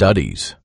studies.